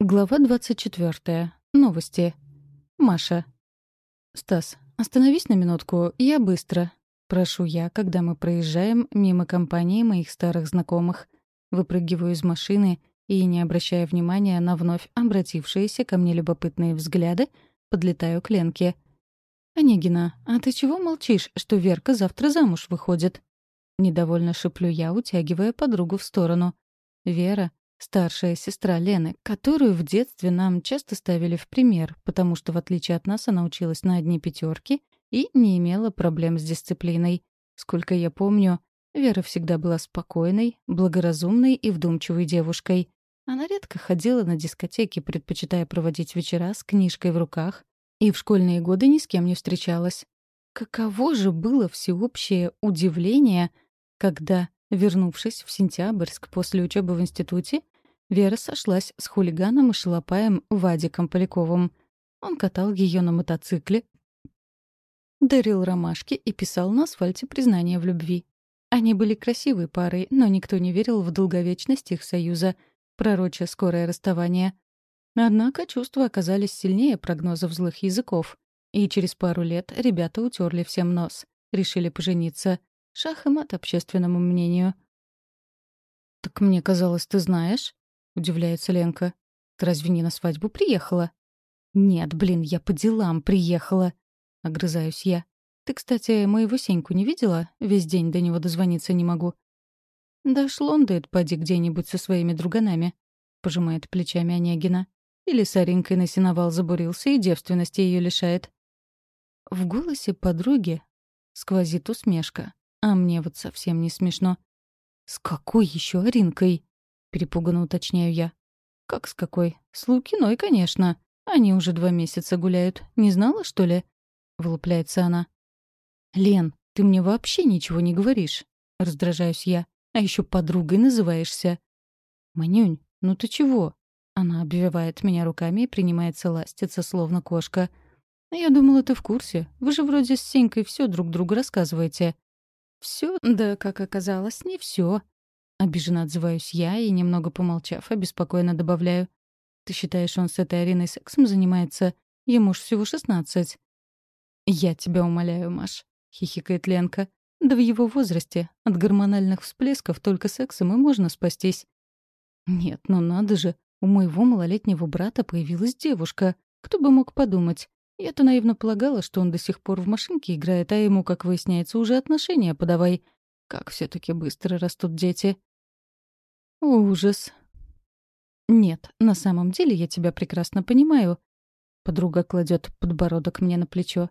Глава 24. Новости. Маша. «Стас, остановись на минутку, я быстро». Прошу я, когда мы проезжаем мимо компании моих старых знакомых. Выпрыгиваю из машины и, не обращая внимания на вновь обратившиеся ко мне любопытные взгляды, подлетаю к Ленке. «Онегина, а ты чего молчишь, что Верка завтра замуж выходит?» Недовольно шеплю я, утягивая подругу в сторону. Вера Старшая сестра Лены, которую в детстве нам часто ставили в пример, потому что, в отличие от нас, она училась на одни пятерки и не имела проблем с дисциплиной. Сколько я помню, Вера всегда была спокойной, благоразумной и вдумчивой девушкой. Она редко ходила на дискотеки, предпочитая проводить вечера с книжкой в руках, и в школьные годы ни с кем не встречалась. Каково же было всеобщее удивление, когда Вернувшись в Сентябрьск после учебы в институте, Вера сошлась с хулиганом и шалопаем Вадиком Поляковым. Он катал ее на мотоцикле, дарил ромашки и писал на асфальте признание в любви. Они были красивой парой, но никто не верил в долговечность их союза, пророча скорое расставание. Однако чувства оказались сильнее прогнозов злых языков. И через пару лет ребята утерли всем нос. Решили пожениться. Шах и мат общественному мнению. «Так мне казалось, ты знаешь?» — удивляется Ленка. «Ты разве не на свадьбу приехала?» «Нет, блин, я по делам приехала», — огрызаюсь я. «Ты, кстати, моего Сеньку не видела? Весь день до него дозвониться не могу». «Да шлондает, поди где-нибудь со своими друганами», — пожимает плечами Онегина. «Или с Аринкой на сеновал забурился и девственности ее лишает». В голосе подруги сквозит усмешка. А мне вот совсем не смешно. «С какой еще Аринкой?» — перепуганно уточняю я. «Как с какой? С Лукиной, конечно. Они уже два месяца гуляют. Не знала, что ли?» — вылупляется она. «Лен, ты мне вообще ничего не говоришь», — раздражаюсь я. «А еще подругой называешься». «Манюнь, ну ты чего?» Она обвивает меня руками и принимается ластиться, словно кошка. «Я думала, ты в курсе. Вы же вроде с Сенькой все друг другу рассказываете». Все, да, как оказалось, не все. Обиженно отзываюсь я и, немного помолчав, обеспокоенно добавляю. Ты считаешь, он с этой Ариной сексом занимается? Ему ж всего шестнадцать. Я тебя умоляю, Маш, хихикает Ленка. Да в его возрасте от гормональных всплесков только сексом и можно спастись. Нет, ну надо же, у моего малолетнего брата появилась девушка. Кто бы мог подумать? Я-то наивно полагала, что он до сих пор в машинке играет, а ему, как выясняется, уже отношения подавай. Как все таки быстро растут дети. Ужас. Нет, на самом деле я тебя прекрасно понимаю. Подруга кладет подбородок мне на плечо.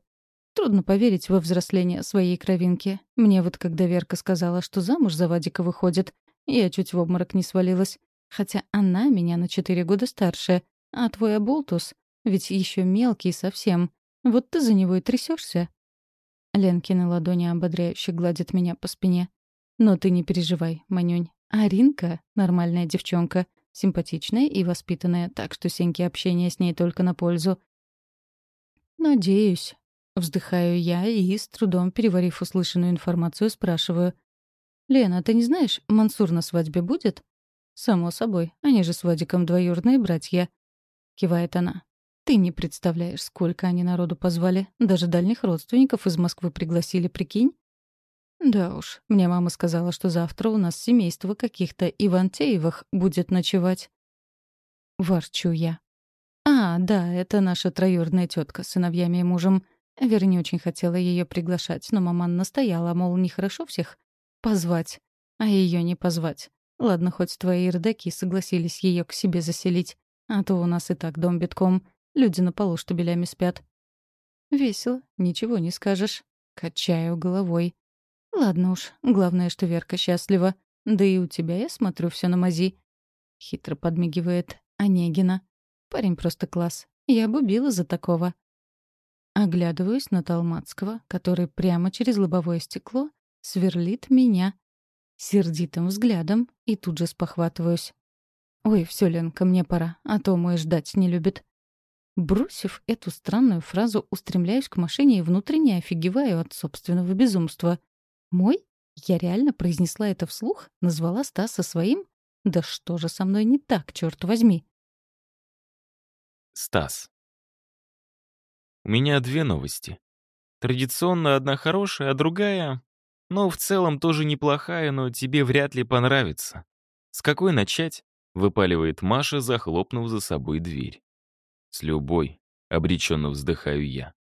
Трудно поверить во взросление своей кровинки. Мне вот когда Верка сказала, что замуж за Вадика выходит, я чуть в обморок не свалилась. Хотя она меня на четыре года старше, а твой Аболтус ведь еще мелкий совсем. Вот ты за него и трясешься. Ленкины ладони ободряюще гладят меня по спине. Но ты не переживай, Манюнь. Аринка — нормальная девчонка, симпатичная и воспитанная, так что Сеньке общение с ней только на пользу. «Надеюсь», — вздыхаю я и, с трудом переварив услышанную информацию, спрашиваю. «Лена, ты не знаешь, Мансур на свадьбе будет?» «Само собой, они же с Вадиком двоюродные братья», — кивает она. Ты не представляешь, сколько они народу позвали. Даже дальних родственников из Москвы пригласили, прикинь? Да уж, мне мама сказала, что завтра у нас семейство каких-то Ивантеевых будет ночевать. Ворчу я. А, да, это наша троюродная тетка с сыновьями и мужем. Вера не очень хотела ее приглашать, но мама настояла, мол, нехорошо всех позвать, а ее не позвать. Ладно, хоть твои родаки согласились ее к себе заселить, а то у нас и так дом битком — Люди на полу штабелями спят. Весело, ничего не скажешь. Качаю головой. Ладно уж, главное, что Верка счастлива. Да и у тебя, я смотрю, все на мази. Хитро подмигивает Онегина. Парень просто класс. Я бы била за такого. Оглядываюсь на Талмацкого, который прямо через лобовое стекло сверлит меня сердитым взглядом и тут же спохватываюсь. «Ой, все, Ленка, мне пора, а то мой ждать не любит». Бросив эту странную фразу, устремляюсь к машине и внутренне офигеваю от собственного безумства. «Мой? Я реально произнесла это вслух? Назвала Стаса своим? Да что же со мной не так, черт возьми?» Стас. У меня две новости. Традиционно одна хорошая, а другая, ну, в целом тоже неплохая, но тебе вряд ли понравится. С какой начать? Выпаливает Маша, захлопнув за собой дверь. С любой, обреченно вздыхаю я.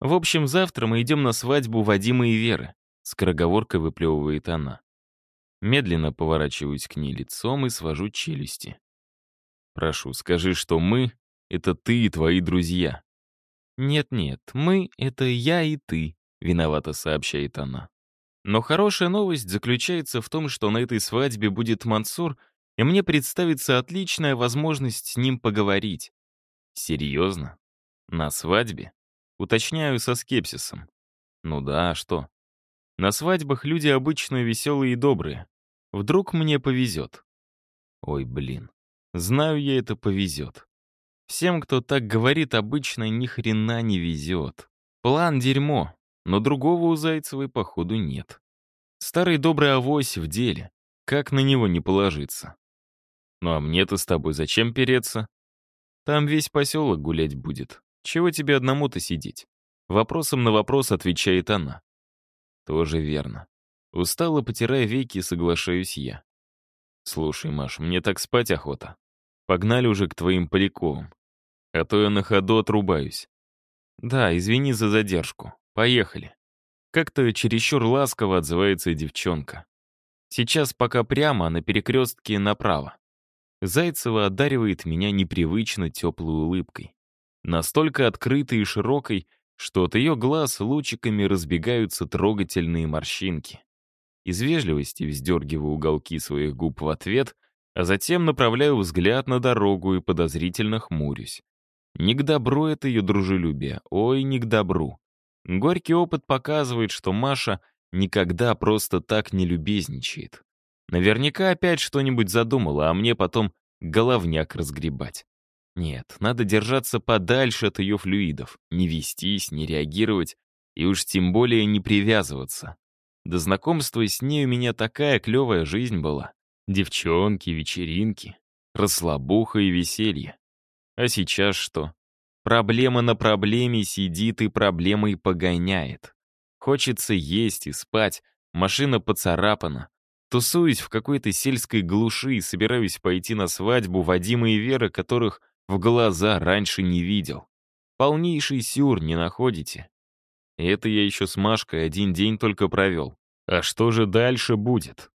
В общем, завтра мы идем на свадьбу Вадима и Веры. Скороговоркой выплевывает она. Медленно поворачиваюсь к ней лицом и свожу челюсти. Прошу, скажи, что мы — это ты и твои друзья. Нет-нет, мы — это я и ты, виновато сообщает она. Но хорошая новость заключается в том, что на этой свадьбе будет Мансур, и мне представится отличная возможность с ним поговорить. Серьезно? На свадьбе? Уточняю со скепсисом. Ну да, а что? На свадьбах люди обычно веселые и добрые. Вдруг мне повезет. Ой, блин. Знаю я, это повезет. Всем, кто так говорит, обычно ни хрена не везет. План — дерьмо, но другого у Зайцевой, походу, нет. Старый добрый авось в деле. Как на него не положиться? Ну а мне-то с тобой зачем переться? Там весь поселок гулять будет. Чего тебе одному-то сидеть? Вопросом на вопрос отвечает она. Тоже верно. Устало потирая веки, соглашаюсь я. Слушай, Маш, мне так спать охота. Погнали уже к твоим Поляковым. А то я на ходу отрубаюсь. Да, извини за задержку. Поехали. Как-то чересчур ласково отзывается девчонка. Сейчас пока прямо, а на перекрестке направо. Зайцева одаривает меня непривычно теплой улыбкой. Настолько открытой и широкой, что от ее глаз лучиками разбегаются трогательные морщинки. Из вежливости вздергиваю уголки своих губ в ответ, а затем направляю взгляд на дорогу и подозрительно хмурюсь. Не к добру это ее дружелюбие, ой, не к добру. Горький опыт показывает, что Маша никогда просто так не любезничает. Наверняка опять что-нибудь задумала, а мне потом головняк разгребать. Нет, надо держаться подальше от ее флюидов, не вестись, не реагировать и уж тем более не привязываться. До знакомства с ней у меня такая клевая жизнь была. Девчонки, вечеринки, расслабуха и веселье. А сейчас что? Проблема на проблеме сидит и проблемой погоняет. Хочется есть и спать, машина поцарапана. Тусуюсь в какой-то сельской глуши и собираюсь пойти на свадьбу Вадима и Веры, которых в глаза раньше не видел. Полнейший сюр, не находите? И это я еще с Машкой один день только провел. А что же дальше будет?